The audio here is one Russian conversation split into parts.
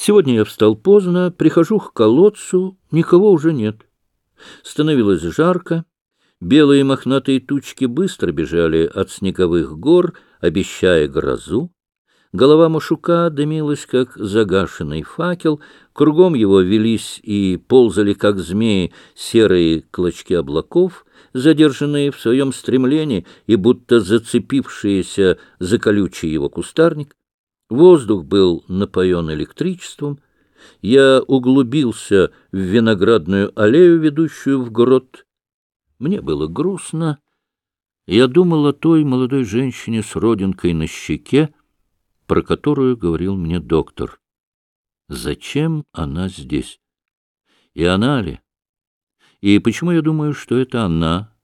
Сегодня я встал поздно, прихожу к колодцу, никого уже нет. Становилось жарко, белые мохнатые тучки быстро бежали от снеговых гор, обещая грозу. Голова Машука дымилась, как загашенный факел, кругом его велись и ползали, как змеи, серые клочки облаков, задержанные в своем стремлении и будто зацепившиеся за колючий его кустарник. Воздух был напоен электричеством. Я углубился в виноградную аллею, ведущую в грот. Мне было грустно. Я думал о той молодой женщине с родинкой на щеке, про которую говорил мне доктор. Зачем она здесь? И она ли? И почему я думаю, что это она?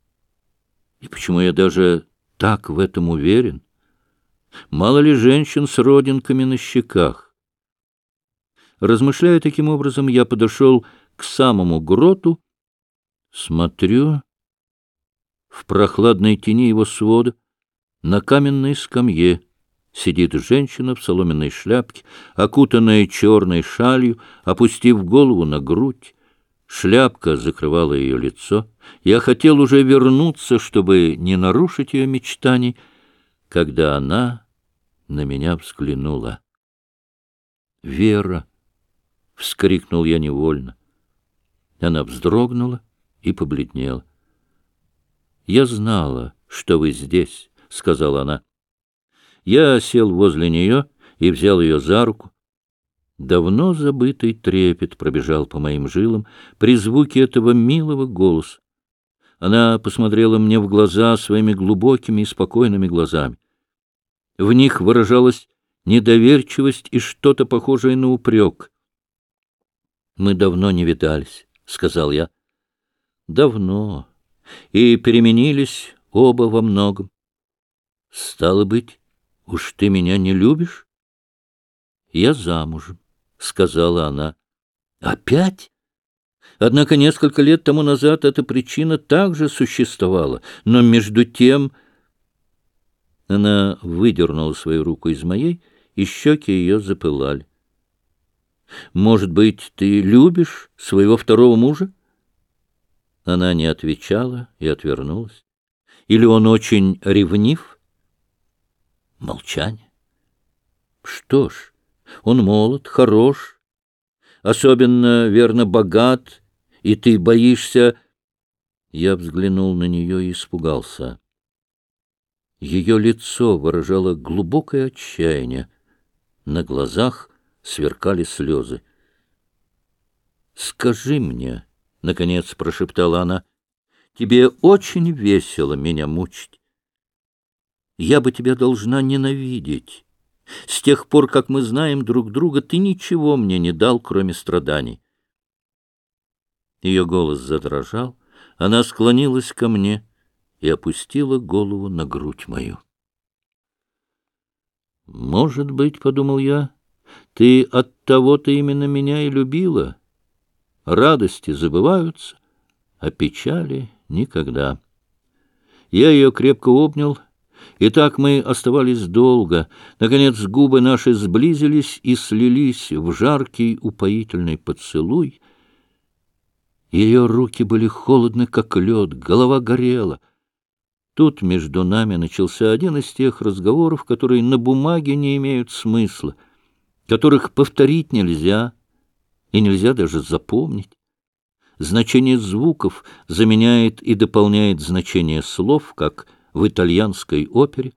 И почему я даже так в этом уверен? Мало ли женщин с родинками на щеках? Размышляя таким образом, я подошел к самому гроту, смотрю в прохладной тени его свода на каменной скамье сидит женщина в соломенной шляпке, окутанная черной шалью, опустив голову на грудь. Шляпка закрывала ее лицо. Я хотел уже вернуться, чтобы не нарушить ее мечтаний, когда она на меня взглянула. «Вера!» — вскрикнул я невольно. Она вздрогнула и побледнела. «Я знала, что вы здесь», — сказала она. Я сел возле нее и взял ее за руку. Давно забытый трепет пробежал по моим жилам при звуке этого милого голоса. Она посмотрела мне в глаза своими глубокими и спокойными глазами. В них выражалась недоверчивость и что-то похожее на упрек. «Мы давно не видались», — сказал я. «Давно. И переменились оба во многом. Стало быть, уж ты меня не любишь?» «Я замужем», — сказала она. «Опять?» Однако несколько лет тому назад эта причина также существовала, но между тем она выдернула свою руку из моей, и щеки ее запылали. «Может быть, ты любишь своего второго мужа?» Она не отвечала и отвернулась. «Или он очень ревнив?» Молчание. «Что ж, он молод, хорош, особенно, верно, богат, и ты боишься...» Я взглянул на нее и испугался. Ее лицо выражало глубокое отчаяние. На глазах сверкали слезы. «Скажи мне», — наконец прошептала она, — «тебе очень весело меня мучить. Я бы тебя должна ненавидеть. С тех пор, как мы знаем друг друга, ты ничего мне не дал, кроме страданий». Ее голос задрожал, она склонилась ко мне — и опустила голову на грудь мою. «Может быть, — подумал я, — ты от того-то именно меня и любила. Радости забываются, а печали никогда». Я ее крепко обнял, и так мы оставались долго. Наконец губы наши сблизились и слились в жаркий упоительный поцелуй. Ее руки были холодны, как лед, голова горела — Тут между нами начался один из тех разговоров, которые на бумаге не имеют смысла, которых повторить нельзя и нельзя даже запомнить. Значение звуков заменяет и дополняет значение слов, как в итальянской опере.